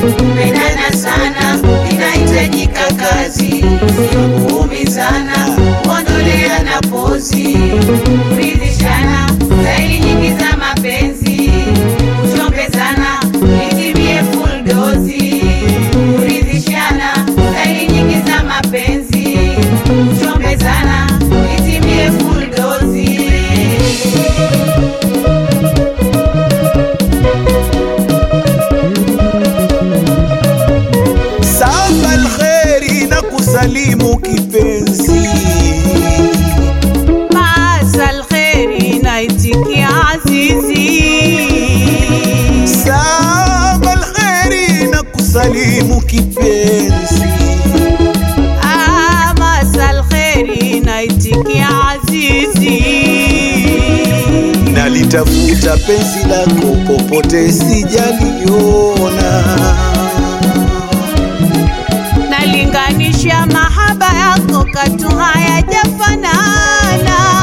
pozi, kupendana na kusalimu kipenzi, Ah, naitikia azizi. Nalitafuta penzi lako popote sijaliona, nalinganisha mahaba yako katu hayajafanana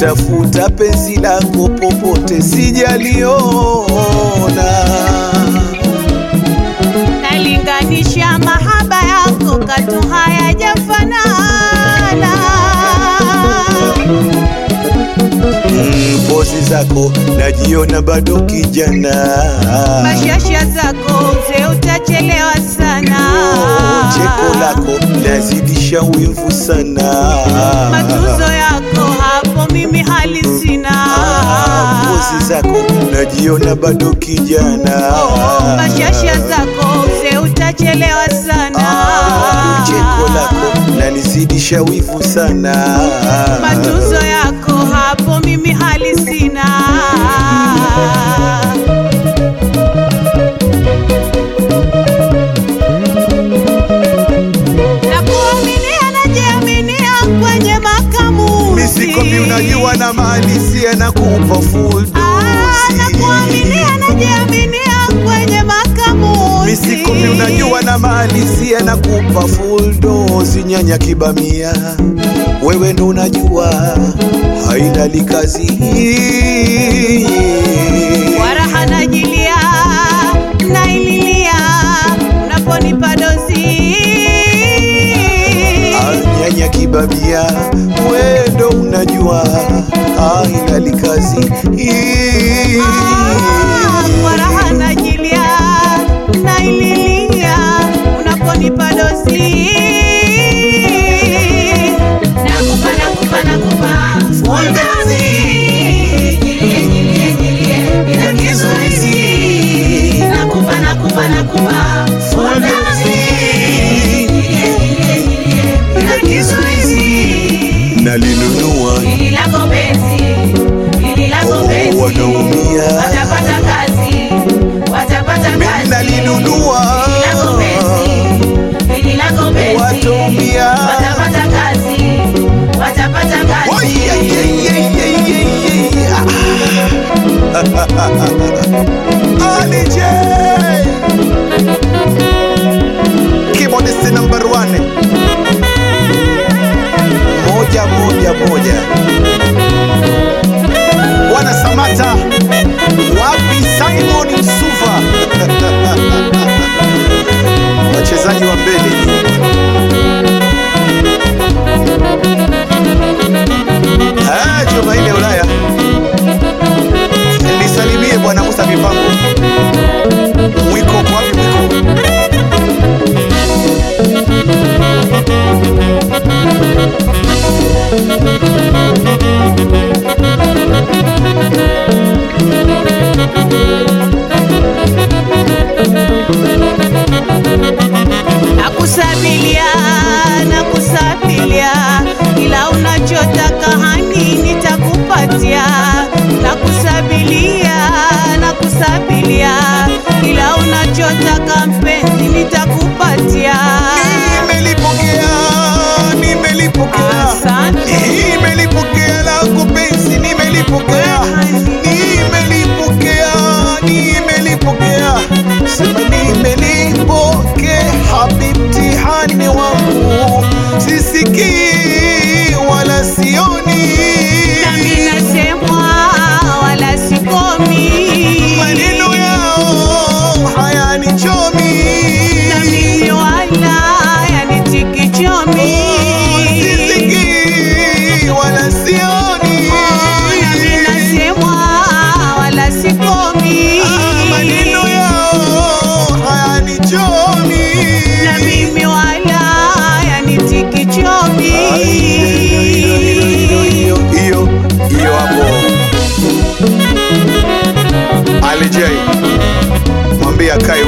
nalitafuta penzi lako popote sijaliona. nalinganisha mahaba yako katu hayajafanana. Mm, pozi zako najiona bado kijana, mashasha zako mzee utachelewa sana. Cheko lako lazidisha wivu sana, matuzo yako mimi hali sina. Ah, pozi zako najiona bado kijana, mashasha zako mzee utachelewa sana. Ah, cheko lako lanizidisha wivu sana, matuzo yako unajua na malizia na kupa full dose nyanya kibamia wewe ndo unajua haina Ja, ja, ja, ja. Sikomi. Ah, maneno yao hayanichomi Na mimi wala yanitiki chomi. hiyo hiyo hiyo hapo Alijai mwambie akae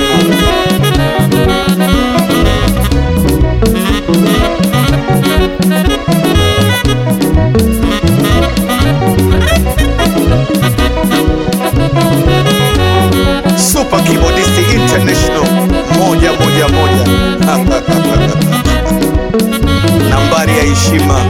huko Kibodisi International. Moja moja moja. Nambari ya heshima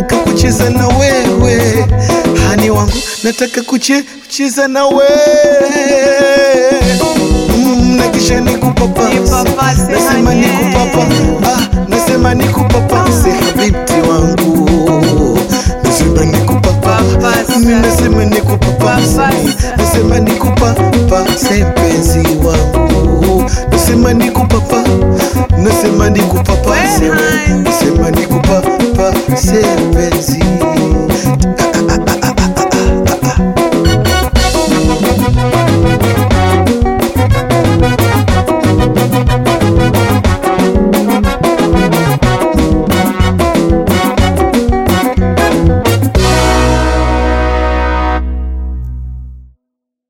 nataka kucheza na wewe. Hani wangu nataka kuche, kucheza na wewe. Mm, na kisha nikupapase nasema nikupapa. Ah, nasema nikupapase habibti wangu. Nasema nikupapa. Papasa. mi nasema nikupapase nasema nikupapase mpenzi wangu. Nasema nikupapa nasema nikupapase We, honey. nasema nikupapase mpenzi